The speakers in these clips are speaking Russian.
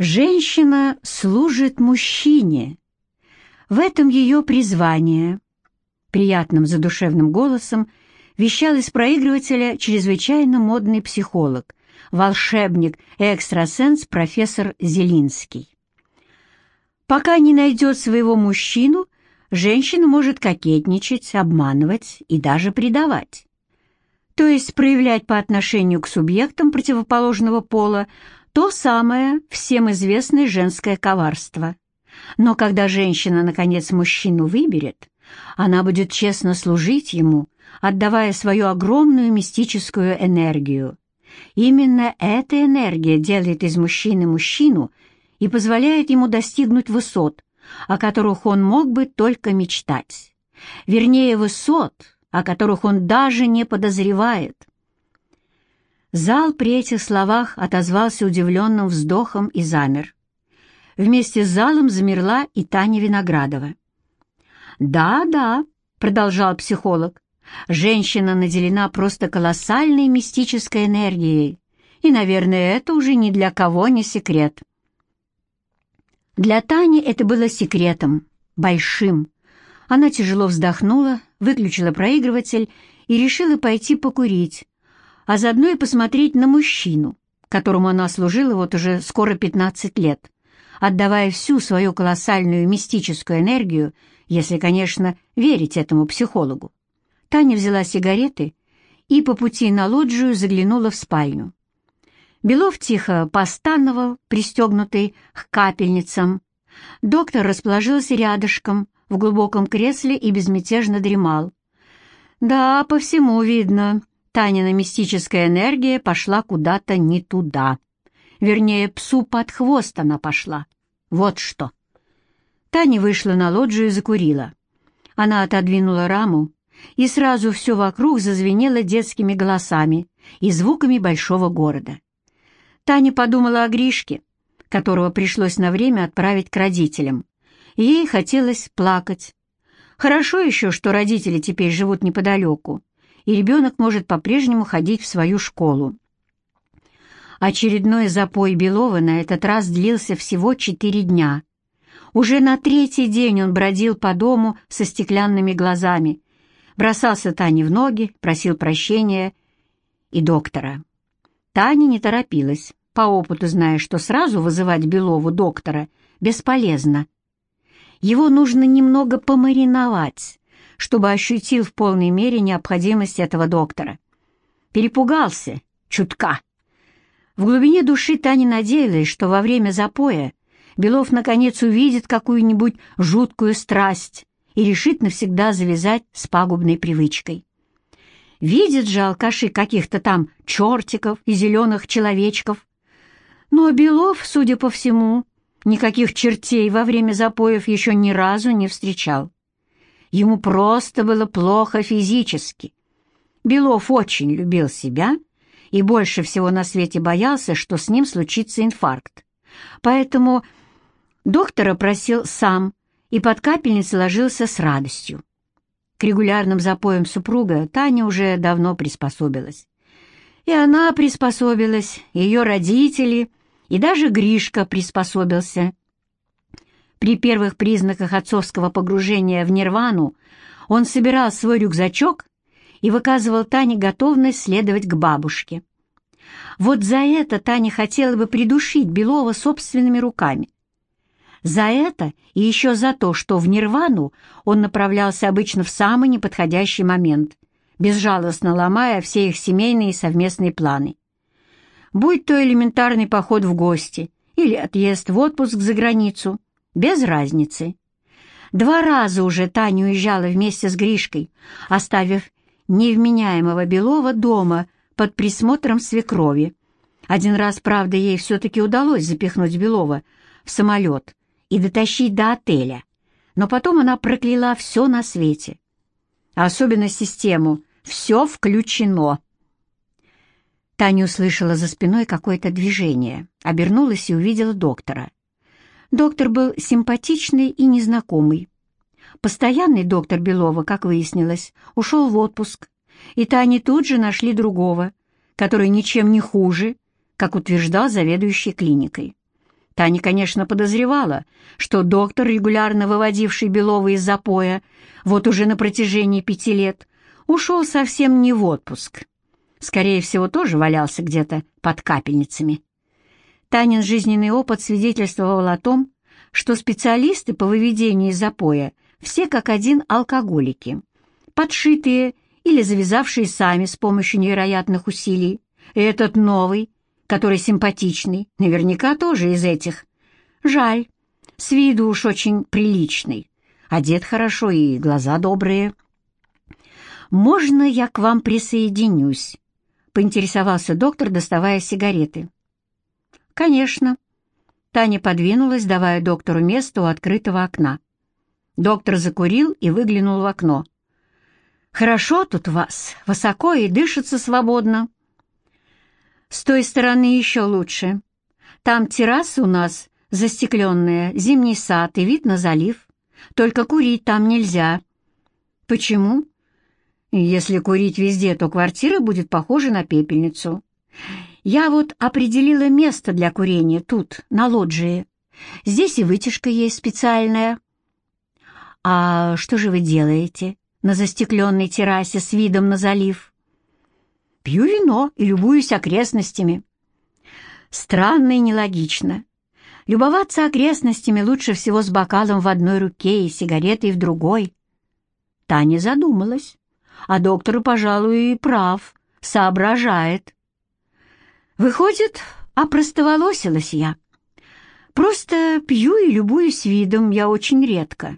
Женщина служит мужчине. В этом ее призвание. Приятным задушевным голосом вещал из проигрывателя чрезвычайно модный психолог, волшебник и экстрасенс профессор Зелинский. Пока не найдет своего мужчину, женщина может кокетничать, обманывать и даже предавать. То есть проявлять по отношению к субъектам противоположного пола то самое всем известное женское коварство. Но когда женщина, наконец, мужчину выберет, она будет честно служить ему, отдавая свою огромную мистическую энергию. Именно эта энергия делает из мужчины мужчину и позволяет ему достигнуть высот, о которых он мог бы только мечтать. Вернее, высот, о которых он даже не подозревает. Зал при этих словах отозвался удивленным вздохом и замер. Вместе с залом замерла и Таня Виноградова. «Да, да», — продолжал психолог, — «женщина наделена просто колоссальной мистической энергией, и, наверное, это уже ни для кого не секрет». Для Тани это было секретом, большим. Она тяжело вздохнула, выключила проигрыватель и решила пойти покурить, а заодно и посмотреть на мужчину, которому она служила вот уже скоро 15 лет, отдавая всю свою колоссальную мистическую энергию, если, конечно, верить этому психологу. Таня взяла сигареты и по пути на лоджию заглянула в спальню. Белов тихо постановал, пристегнутый к капельницам. Доктор расположился рядышком, в глубоком кресле и безмятежно дремал. «Да, по всему видно. Танина мистическая энергия пошла куда-то не туда. Вернее, псу под хвост она пошла. Вот что. Таня вышла на лоджию и закурила. Она отодвинула раму, и сразу все вокруг зазвенело детскими голосами и звуками большого города. Таня подумала о Гришке, которого пришлось на время отправить к родителям. Ей хотелось плакать. Хорошо еще, что родители теперь живут неподалеку, и ребенок может по-прежнему ходить в свою школу. Очередной запой Белова на этот раз длился всего четыре дня. Уже на третий день он бродил по дому со стеклянными глазами, бросался Тане в ноги, просил прощения и доктора. Таня не торопилась, по опыту зная, что сразу вызывать Белову доктора бесполезно. Его нужно немного помариновать, чтобы ощутил в полной мере необходимость этого доктора. Перепугался, чутка. В глубине души Таня надеялась, что во время запоя Белов наконец увидит какую-нибудь жуткую страсть и решит навсегда завязать с пагубной привычкой. Видят же алкаши каких-то там чертиков и зеленых человечков. Но Белов, судя по всему, никаких чертей во время запоев еще ни разу не встречал. Ему просто было плохо физически. Белов очень любил себя и больше всего на свете боялся, что с ним случится инфаркт. Поэтому доктора просил сам и под капельницей ложился с радостью. К регулярным запоям супруга Таня уже давно приспособилась. И она приспособилась, ее родители, и даже Гришка приспособился. При первых признаках отцовского погружения в нирвану он собирал свой рюкзачок и выказывал Тане готовность следовать к бабушке. Вот за это Таня хотела бы придушить Белова собственными руками. За это и еще за то, что в нирвану он направлялся обычно в самый неподходящий момент, безжалостно ломая все их семейные и совместные планы. Будь то элементарный поход в гости или отъезд в отпуск за границу – без разницы. Два раза уже Таня уезжала вместе с Гришкой, оставив невменяемого Белова дома под присмотром свекрови. Один раз, правда, ей все-таки удалось запихнуть Белова в самолет и дотащить до отеля, но потом она прокляла все на свете, особенно систему «все включено». Таня услышала за спиной какое-то движение, обернулась и увидела доктора. Доктор был симпатичный и незнакомый. Постоянный доктор Белова, как выяснилось, ушел в отпуск, и Тане тут же нашли другого, который ничем не хуже, как утверждал заведующий клиникой. Таня, конечно, подозревала, что доктор, регулярно выводивший Белова из запоя, вот уже на протяжении пяти лет, ушел совсем не в отпуск. Скорее всего, тоже валялся где-то под капельницами. Танин жизненный опыт свидетельствовал о том, что специалисты по выведению из запоя все как один алкоголики, подшитые или завязавшие сами с помощью невероятных усилий. И этот новый, который симпатичный, наверняка тоже из этих. Жаль, с виду уж очень приличный, одет хорошо и глаза добрые. «Можно я к вам присоединюсь?» — поинтересовался доктор, доставая сигареты. «Конечно». Таня подвинулась, давая доктору место у открытого окна. Доктор закурил и выглянул в окно. «Хорошо тут вас, высоко и дышится свободно». С той стороны еще лучше. Там терраса у нас застекленная, зимний сад и вид на залив. Только курить там нельзя. Почему? Если курить везде, то квартира будет похожа на пепельницу. Я вот определила место для курения тут, на лоджии. Здесь и вытяжка есть специальная. А что же вы делаете на застекленной террасе с видом на залив? Пью вино и любуюсь окрестностями. Странно и нелогично. Любоваться окрестностями лучше всего с бокалом в одной руке и сигаретой в другой. Таня задумалась, а доктор, пожалуй, и прав, соображает. Выходит, опростоволосилась я. Просто пью и любуюсь видом я очень редко,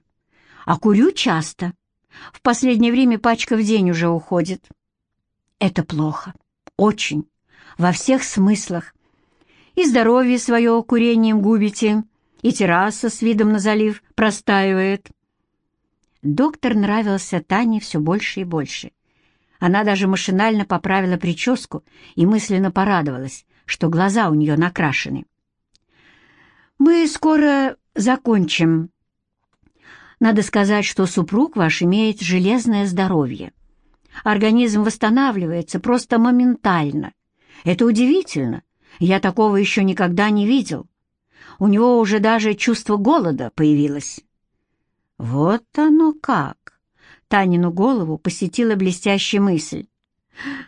а курю часто. В последнее время пачка в день уже уходит. Это плохо. Очень. Во всех смыслах. И здоровье свое курением губите, и терраса с видом на залив простаивает. Доктор нравился Тане все больше и больше. Она даже машинально поправила прическу и мысленно порадовалась, что глаза у нее накрашены. «Мы скоро закончим. Надо сказать, что супруг ваш имеет железное здоровье. Организм восстанавливается просто моментально. Это удивительно. Я такого еще никогда не видел. У него уже даже чувство голода появилось. Вот оно как. Танину голову посетила блестящая мысль.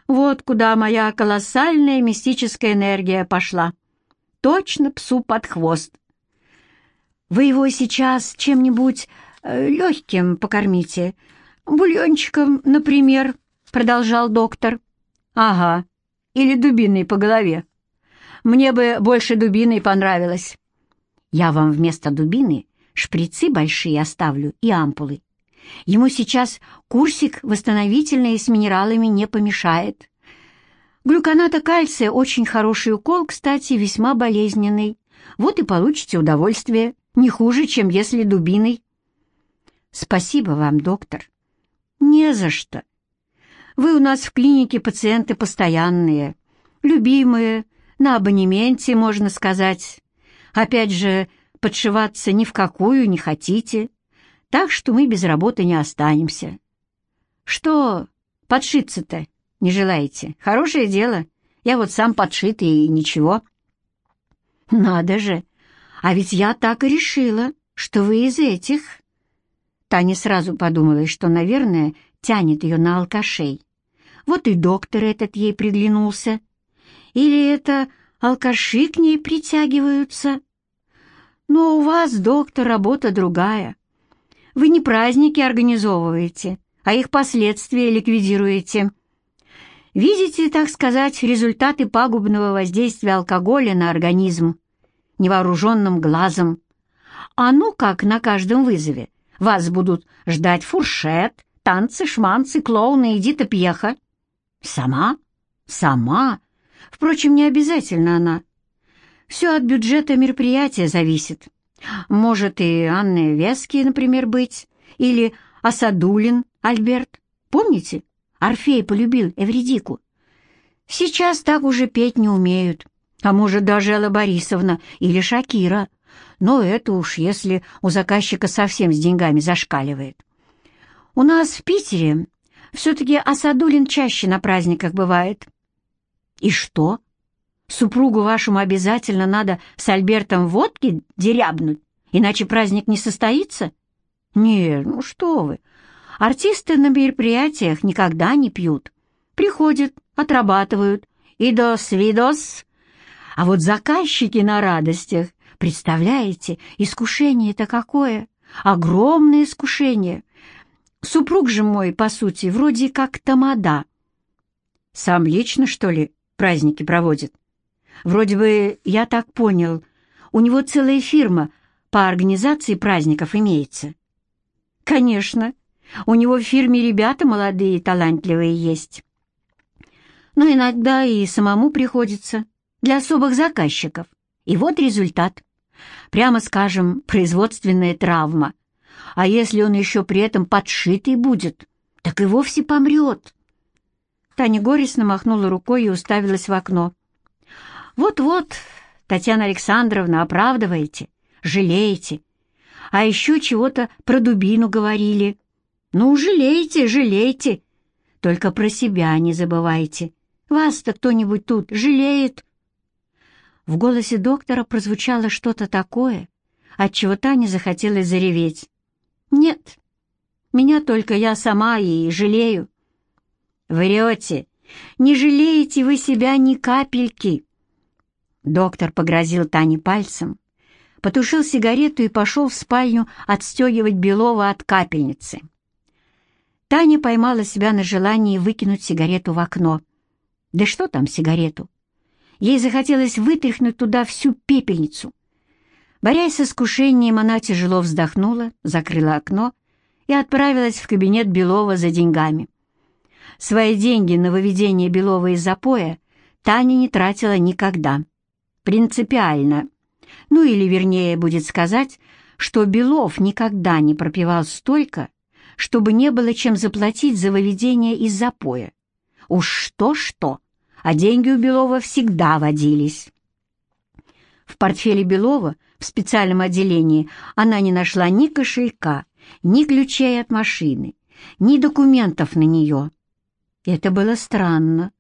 Вот куда моя колоссальная мистическая энергия пошла. Точно псу под хвост. Вы его сейчас чем-нибудь э, легким покормите, «Бульончиком, например», — продолжал доктор. «Ага, или дубиной по голове. Мне бы больше дубиной понравилось. Я вам вместо дубины шприцы большие оставлю и ампулы. Ему сейчас курсик восстановительный с минералами не помешает. Глюконата кальция очень хороший укол, кстати, весьма болезненный. Вот и получите удовольствие, не хуже, чем если дубиной. Спасибо вам, доктор. «Не за что. Вы у нас в клинике пациенты постоянные, любимые, на абонементе, можно сказать. Опять же, подшиваться ни в какую не хотите, так что мы без работы не останемся. Что подшиться-то не желаете? Хорошее дело. Я вот сам подшитый и ничего. Надо же, а ведь я так и решила, что вы из этих... Таня сразу подумала, что, наверное, тянет ее на алкашей. Вот и доктор этот ей приглянулся. Или это алкаши к ней притягиваются? Но у вас, доктор, работа другая. Вы не праздники организовываете, а их последствия ликвидируете. Видите, так сказать, результаты пагубного воздействия алкоголя на организм невооруженным глазом. А ну как на каждом вызове вас будут ждать фуршет, танцы, шманцы, клоуны, Эдита Пьеха. Сама? Сама? Впрочем, не обязательно она. Все от бюджета мероприятия зависит. Может и Анны Вески, например, быть, или Асадулин Альберт. Помните? Орфей полюбил Эвредику. Сейчас так уже петь не умеют. А может, даже Элла Борисовна или Шакира — но это уж если у заказчика совсем с деньгами зашкаливает. У нас в Питере все-таки Асадулин чаще на праздниках бывает. И что? Супругу вашему обязательно надо с Альбертом водки дерябнуть, иначе праздник не состоится? Не, ну что вы. Артисты на мероприятиях никогда не пьют. Приходят, отрабатывают, и до свидос. А вот заказчики на радостях, представляете, искушение-то какое? Огромное искушение. Супруг же мой, по сути, вроде как тамада. Сам лично, что ли, праздники проводит? Вроде бы, я так понял, у него целая фирма по организации праздников имеется. Конечно, у него в фирме ребята молодые и талантливые есть. Но иногда и самому приходится, для особых заказчиков. И вот результат. Прямо скажем, производственная травма. А если он еще при этом подшитый будет, так и вовсе помрет. Таня горестно махнула рукой и уставилась в окно. «Вот-вот, Татьяна Александровна, оправдываете, жалеете. А еще чего-то про дубину говорили. Ну, жалейте, жалейте. Только про себя не забывайте. Вас-то кто-нибудь тут жалеет?» В голосе доктора прозвучало что-то такое, от чего Тане захотелось зареветь. «Нет, меня только я сама и жалею». «Врете! Не жалеете вы себя ни капельки!» Доктор погрозил Тане пальцем, потушил сигарету и пошел в спальню отстегивать Белова от капельницы. Таня поймала себя на желании выкинуть сигарету в окно. Да что там сигарету? Ей захотелось вытряхнуть туда всю пепельницу. Борясь с искушением, она тяжело вздохнула, закрыла окно и отправилась в кабинет Белова за деньгами. Свои деньги на выведение Белова из запоя Таня не тратила никогда. Принципиально. Ну или, вернее, будет сказать, что Белов никогда не пропивал столько, чтобы не было чем заплатить за выведение из запоя. Уж что-что, а деньги у Белова всегда водились. В портфеле Белова в специальном отделении она не нашла ни кошелька, ни ключей от машины, ни документов на нее. Это было странно.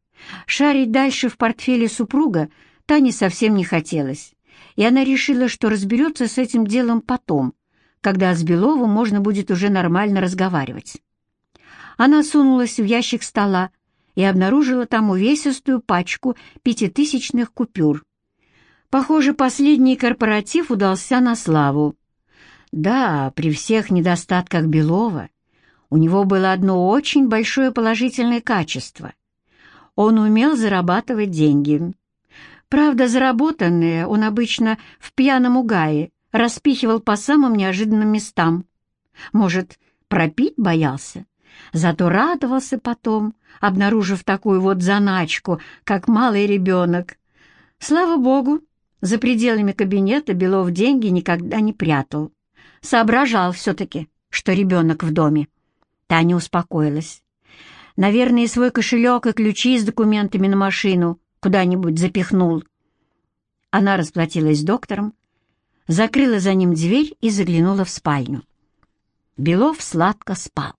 Шарить дальше в портфеле супруга Тане совсем не хотелось, и она решила, что разберется с этим делом потом, когда с Беловым можно будет уже нормально разговаривать. Она сунулась в ящик стола, и обнаружила там увесистую пачку пятитысячных купюр. Похоже, последний корпоратив удался на славу. Да, при всех недостатках Белова у него было одно очень большое положительное качество. Он умел зарабатывать деньги. Правда, заработанные он обычно в пьяном угае распихивал по самым неожиданным местам. Может, пропить боялся? Зато радовался потом, обнаружив такую вот заначку, как малый ребенок. Слава богу, за пределами кабинета Белов деньги никогда не прятал. Соображал все-таки, что ребенок в доме. Таня успокоилась. Наверное, свой кошелек и ключи с документами на машину куда-нибудь запихнул. Она расплатилась с доктором, закрыла за ним дверь и заглянула в спальню. Белов сладко спал.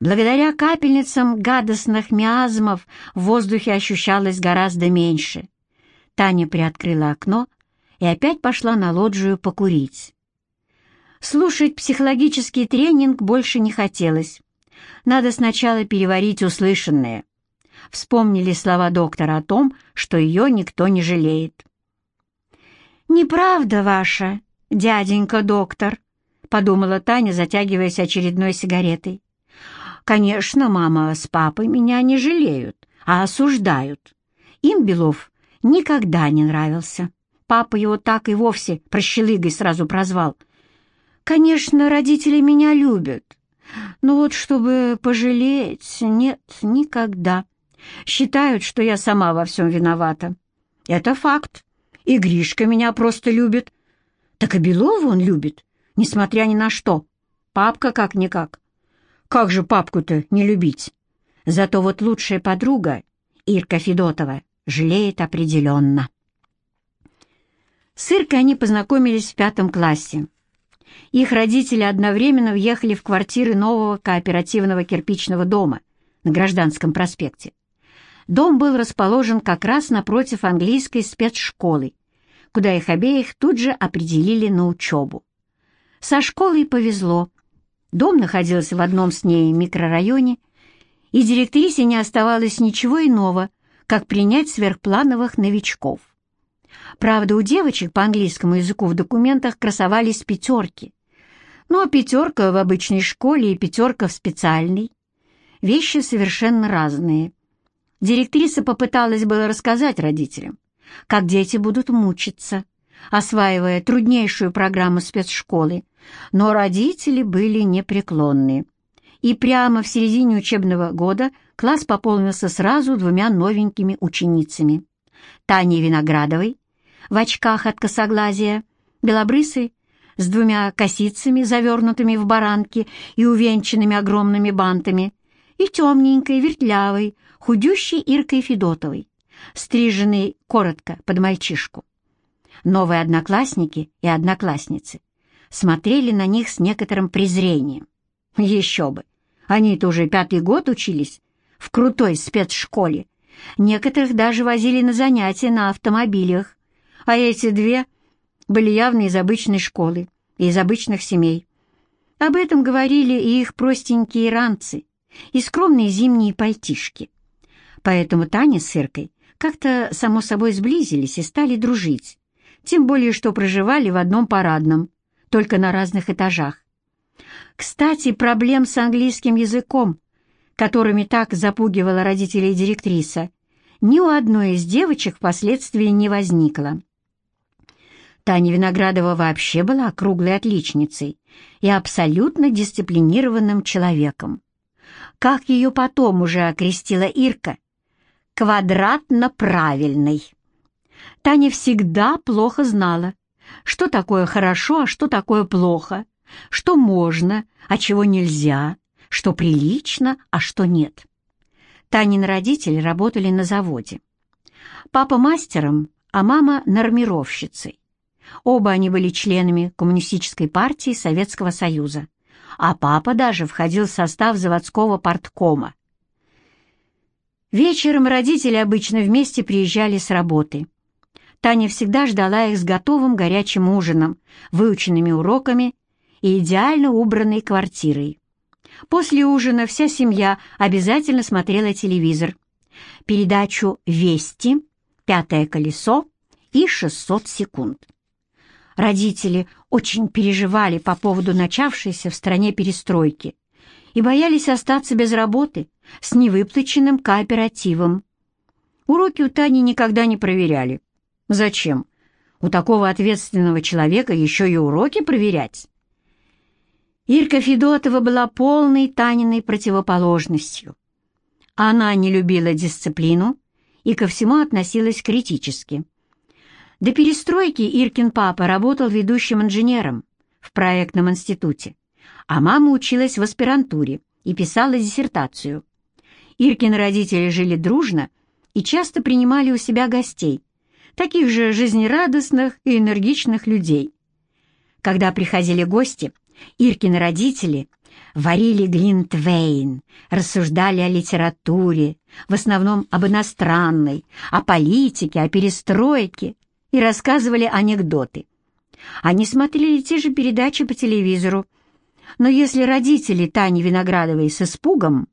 Благодаря капельницам гадостных миазмов в воздухе ощущалось гораздо меньше. Таня приоткрыла окно и опять пошла на лоджию покурить. Слушать психологический тренинг больше не хотелось. Надо сначала переварить услышанное. Вспомнили слова доктора о том, что ее никто не жалеет. «Неправда ваша, дяденька доктор», — подумала Таня, затягиваясь очередной сигаретой. Конечно, мама с папой меня не жалеют, а осуждают. Им Белов никогда не нравился. Папа его так и вовсе прощелыгой сразу прозвал. Конечно, родители меня любят, но вот чтобы пожалеть, нет, никогда. Считают, что я сама во всем виновата. Это факт. И Гришка меня просто любит. Так и Белова он любит, несмотря ни на что. Папка как-никак. Как же папку-то не любить? Зато вот лучшая подруга, Ирка Федотова, жалеет определенно. С Иркой они познакомились в пятом классе. Их родители одновременно въехали в квартиры нового кооперативного кирпичного дома на Гражданском проспекте. Дом был расположен как раз напротив английской спецшколы, куда их обеих тут же определили на учебу. Со школой повезло. Дом находился в одном с ней микрорайоне, и директрисе не оставалось ничего иного, как принять сверхплановых новичков. Правда, у девочек по английскому языку в документах красовались пятерки. Но пятерка в обычной школе и пятерка в специальной — вещи совершенно разные. Директриса попыталась было рассказать родителям, как дети будут мучиться, осваивая труднейшую программу спецшколы, но родители были непреклонны. И прямо в середине учебного года класс пополнился сразу двумя новенькими ученицами. Таней Виноградовой в очках от косоглазия, белобрысой, с двумя косицами, завернутыми в баранки и увенчанными огромными бантами, и темненькой, вертлявой, худющей Иркой Федотовой, стриженной коротко под мальчишку. Новые одноклассники и одноклассницы смотрели на них с некоторым презрением. Еще бы! Они-то уже пятый год учились в крутой спецшколе. Некоторых даже возили на занятия на автомобилях, а эти две были явно из обычной школы и из обычных семей. Об этом говорили и их простенькие ранцы, и скромные зимние пальтишки. Поэтому Таня с Иркой как-то, само собой, сблизились и стали дружить, тем более что проживали в одном парадном, только на разных этажах. Кстати, проблем с английским языком, которыми так запугивала родителей директриса, ни у одной из девочек впоследствии не возникло. Таня Виноградова вообще была круглой отличницей и абсолютно дисциплинированным человеком. Как ее потом уже окрестила Ирка, квадратно правильной. Таня всегда плохо знала, что такое хорошо, а что такое плохо, что можно, а чего нельзя, что прилично, а что нет. Танин родители работали на заводе. Папа мастером, а мама нормировщицей. Оба они были членами Коммунистической партии Советского Союза, а папа даже входил в состав заводского парткома. Вечером родители обычно вместе приезжали с работы. Таня всегда ждала их с готовым горячим ужином, выученными уроками и идеально убранной квартирой. После ужина вся семья обязательно смотрела телевизор, передачу «Вести», «Пятое колесо» и «600 секунд». Родители очень переживали по поводу начавшейся в стране перестройки и боялись остаться без работы с невыплаченным кооперативом. Уроки у Тани никогда не проверяли. Зачем? У такого ответственного человека еще и уроки проверять? Ирка Федотова была полной Таниной противоположностью. Она не любила дисциплину и ко всему относилась критически. До перестройки Иркин папа работал ведущим инженером в проектном институте, а мама училась в аспирантуре и писала диссертацию. Иркины родители жили дружно и часто принимали у себя гостей, таких же жизнерадостных и энергичных людей. Когда приходили гости, Иркины родители варили глинтвейн, рассуждали о литературе, в основном об иностранной, о политике, о перестройке, и рассказывали анекдоты. Они смотрели те же передачи по телевизору, но если родители Тани Виноградовой с испугом,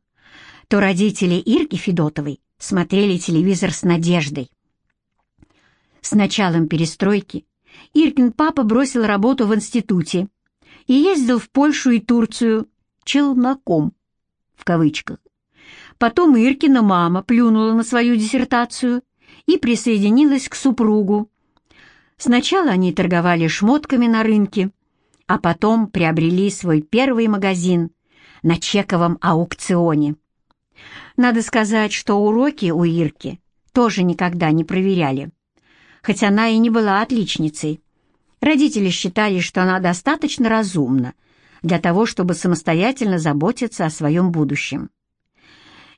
то родители Ирки Федотовой смотрели телевизор с надеждой. С началом перестройки Иркин папа бросил работу в институте и ездил в Польшу и Турцию «челноком» в кавычках. Потом Иркина мама плюнула на свою диссертацию и присоединилась к супругу, Сначала они торговали шмотками на рынке, а потом приобрели свой первый магазин на чековом аукционе. Надо сказать, что уроки у Ирки тоже никогда не проверяли, хоть она и не была отличницей. Родители считали, что она достаточно разумна для того, чтобы самостоятельно заботиться о своем будущем.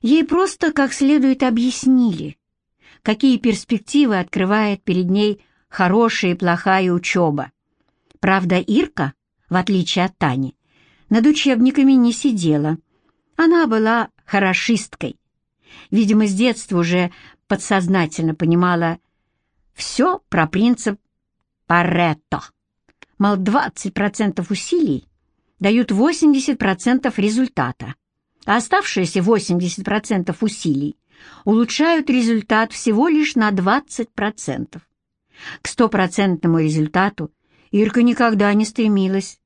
Ей просто как следует объяснили, какие перспективы открывает перед ней хорошая и плохая учеба. Правда, Ирка, в отличие от Тани, над учебниками не сидела. Она была хорошисткой. видимо, с детства уже подсознательно понимала все про принцип Паретто. Мол, 20% усилий дают 80% результата, а оставшиеся 80% усилий улучшают результат всего лишь на 20%. К стопроцентному результату Ирка никогда не стремилась,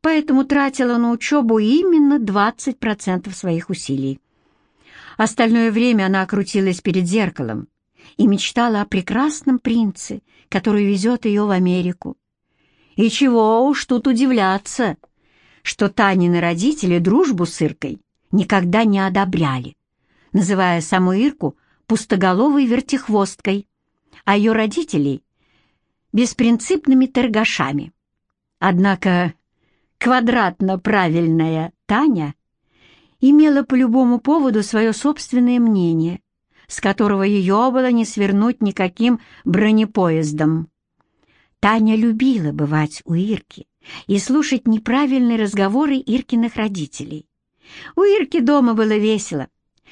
поэтому тратила на учебу именно 20% своих усилий. Остальное время она крутилась перед зеркалом и мечтала о прекрасном принце, который везет ее в Америку. И чего уж тут удивляться, что Танины родители дружбу с Иркой никогда не одобряли, называя саму Ирку пустоголовой вертихвосткой, а ее родителей — беспринципными торгашами. Однако квадратно-правильная Таня имела по любому поводу свое собственное мнение, с которого ее было не свернуть никаким бронепоездом. Таня любила бывать у Ирки и слушать неправильные разговоры Иркиных родителей. У Ирки дома было весело,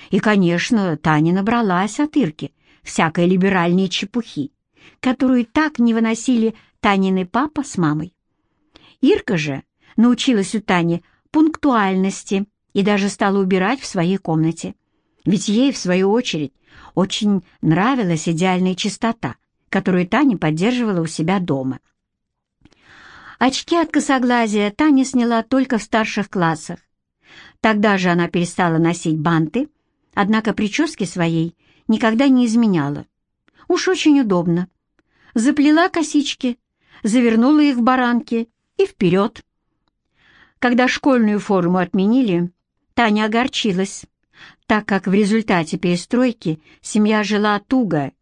и, конечно, Таня набралась от Ирки всякой либеральной чепухи, которую так не выносили Танины папа с мамой. Ирка же научилась у Тани пунктуальности и даже стала убирать в своей комнате. Ведь ей, в свою очередь, очень нравилась идеальная чистота, которую Таня поддерживала у себя дома. Очки от косоглазия Таня сняла только в старших классах. Тогда же она перестала носить банты, однако прически своей никогда не изменяла. Уж очень удобно. Заплела косички, завернула их в баранки и вперед. Когда школьную форму отменили, Таня огорчилась, так как в результате перестройки семья жила туго,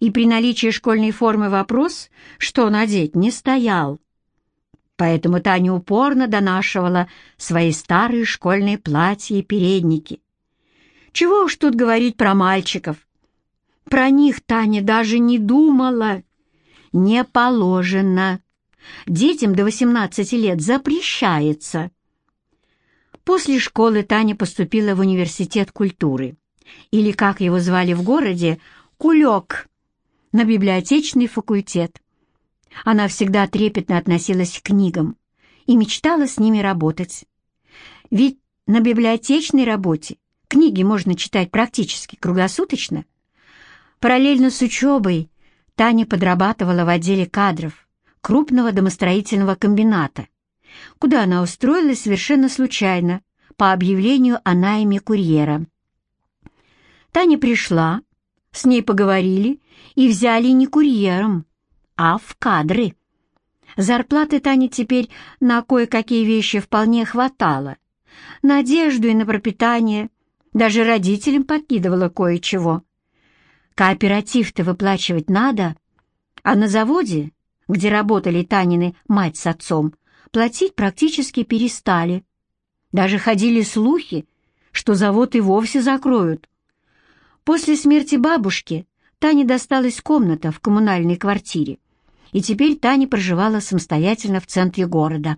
и при наличии школьной формы вопрос, что надеть, не стоял. Поэтому Таня упорно донашивала свои старые школьные платья и передники. Чего уж тут говорить про мальчиков. Про них Таня даже не думала. Не положено. Детям до 18 лет запрещается. После школы Таня поступила в университет культуры, или, как его звали в городе, Кулек, на библиотечный факультет. Она всегда трепетно относилась к книгам и мечтала с ними работать. Ведь на библиотечной работе книги можно читать практически круглосуточно. Параллельно с учебой Таня подрабатывала в отделе кадров крупного домостроительного комбината, куда она устроилась совершенно случайно, по объявлению о найме курьера. Таня пришла, с ней поговорили и взяли не курьером, а в кадры. Зарплаты Тане теперь на кое-какие вещи вполне хватало. На одежду и на пропитание, даже родителям подкидывала кое-чего. Кооператив-то выплачивать надо, а на заводе, где работали Танины мать с отцом, платить практически перестали. Даже ходили слухи, что завод и вовсе закроют. После смерти бабушки Тане досталась комната в коммунальной квартире, и теперь Таня проживала самостоятельно в центре города.